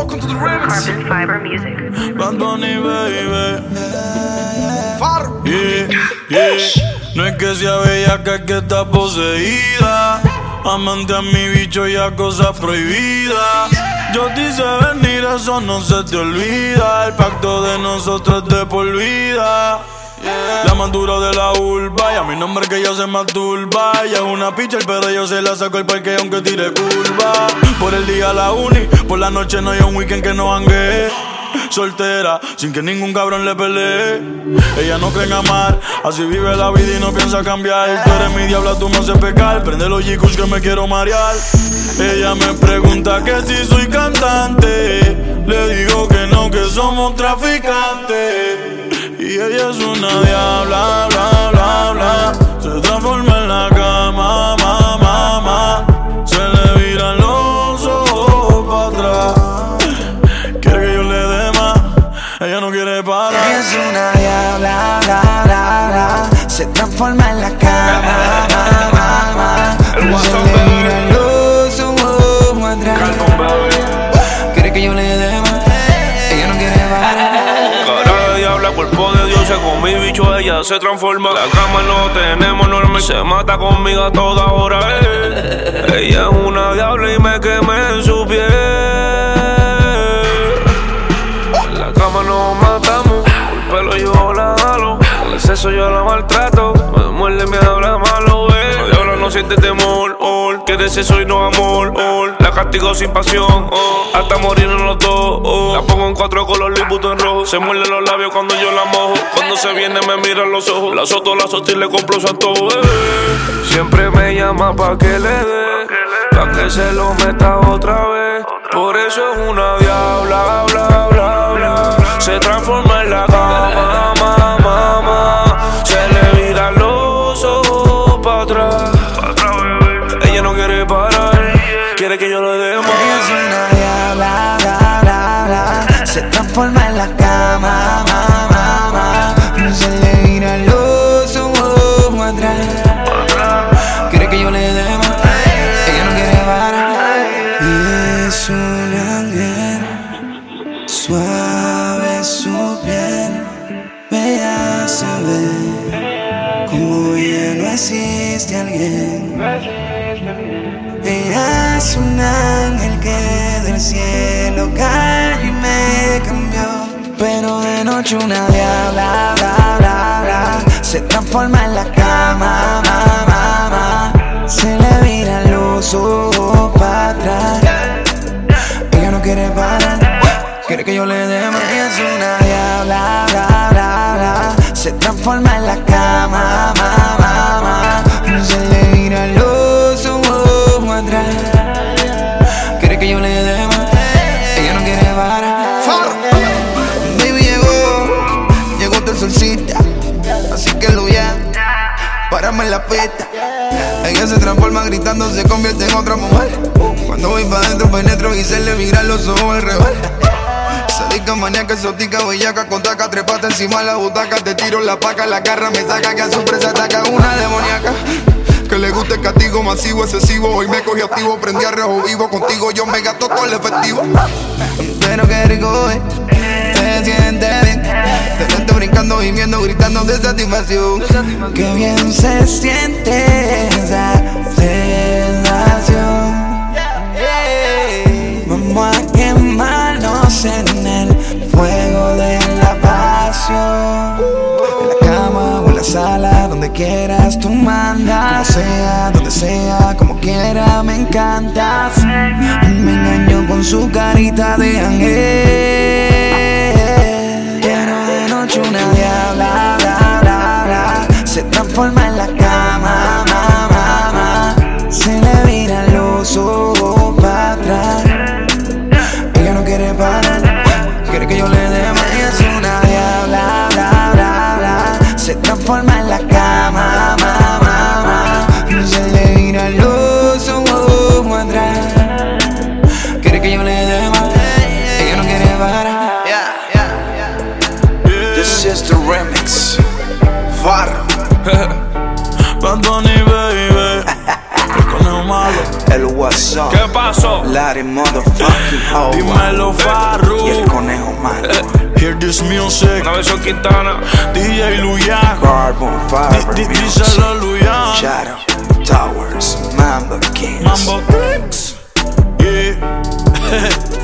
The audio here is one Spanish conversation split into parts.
Welcome to the remix. Carbon fiber music. Bad Bunny, baby. Yeah, yeah. No es que sea bella, que es que está poseída. Amante a mi bicho y a cosas prohibidas. Yo te hice venir, eso no se te olvida. El pacto de nosotros es de por vida. Más dura de la urba. Y a mi nombre que yo se masturba. Ella es una pitcher pero yo se la saco el parque aunque tire curva. Por el día la uni, por la noche no hay un weekend que no hangue. Soltera, sin que ningún cabrón le pelee. Ella no cree en amar, así vive la vida y no piensa cambiar. Tú eres mi diabla, tú me haces pecar. Prende los chicos que me quiero marear. Ella me pregunta que si soy cantante. Le digo que no, que somos traficantes y ella es una diabla, bla, bla, bla. Se transforma en la cama, ma, ma, ma. Se le viran los ojos para atrás. Quiere que yo le dé más, ella no quiere parar. Ella es una diabla, bla, bla, bla. Se transforma en la cama, ma, ma, ma. El WhatsApp, Se le con mi bicho ella se transforma. La cama no tenemos normal, se mata conmigo a toda hora. eh. Ella es una diabla y me quemé en su piel. En la cama nos matamos, por pelo yo la jalo. El exceso yo la maltrato, siente temor, oh. y no amor, oh. La castigo sin pasión, oh. hasta morir en los dos, oh. La pongo en cuatro color y puto en rojo. Se muerde los labios cuando yo la mojo. Cuando se viene me mira los ojos. La soto, la soto y le compro su antojo. Siempre me llama pa' que le dé, pa' que se lo meta otra vez. Por eso es una diabla, bla, bla, bla. Se transforma transforma en la cama, ma, ma, ma. Se le viran los ojos atrás. Quiere que yo le dé más, ella no quiere parar. Y es un ángel, suave su piel, bella ve, como ya no existe alguien. Ella es un ángel que del cielo cambió. Pero de noche una diabla, bla, bla, bla, se transforma en la cama, ma, ma. Se le viran los ojos para atrás. Ella no quiere parar, quiere que yo le dé más. Es una diabla, bla, bla, bla, se transforma en Ella se transforma gritando, se convierte en otra mujer. Cuando voy pa' dentro penetro y se le miran los ojos al revés. Sadica, maníaca, exótica, bellaca, con taca, trepata encima de la butaca, te tiro la paca, la garra me saca, que a su presa ataca una demoníaca. Que le gusta el castigo masivo, excesivo. Hoy me cogí activo, prendí a rejo vivo. Contigo yo me gasto todo el efectivo. Pero qué rico es, te sientes bien. Gritando de satisfacción. Qué bien se siente esa sensación. Vamos a quemarnos en el fuego de la pasión. En la cama o en la sala, donde quieras tú mandas. Como sea, donde sea, como quiera, me encantas. Me engañó con su carita de ángel. Pero de noche una diabla, bla, bla, bla. Se Bad Bunny, baby. El malo. El WhatsApp. ¿Qué pasó? Larry motherfucking Howard. Dímelo, Farru. Y el conejo malo. Eh, Hear this music. Una versión Quintana. DJ Luyan. Carbon Fiber. Díselo, Luyan. Shadow. Towers. Mambo Kings. Mambo Kings. Yeah.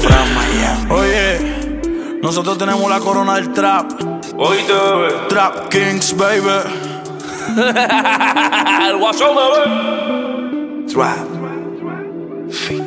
From Miami. Oye. Nosotros tenemos la corona del trap. Oíste, bebé. Trap Kings, baby. El guasón, bebé. Trap. Fix.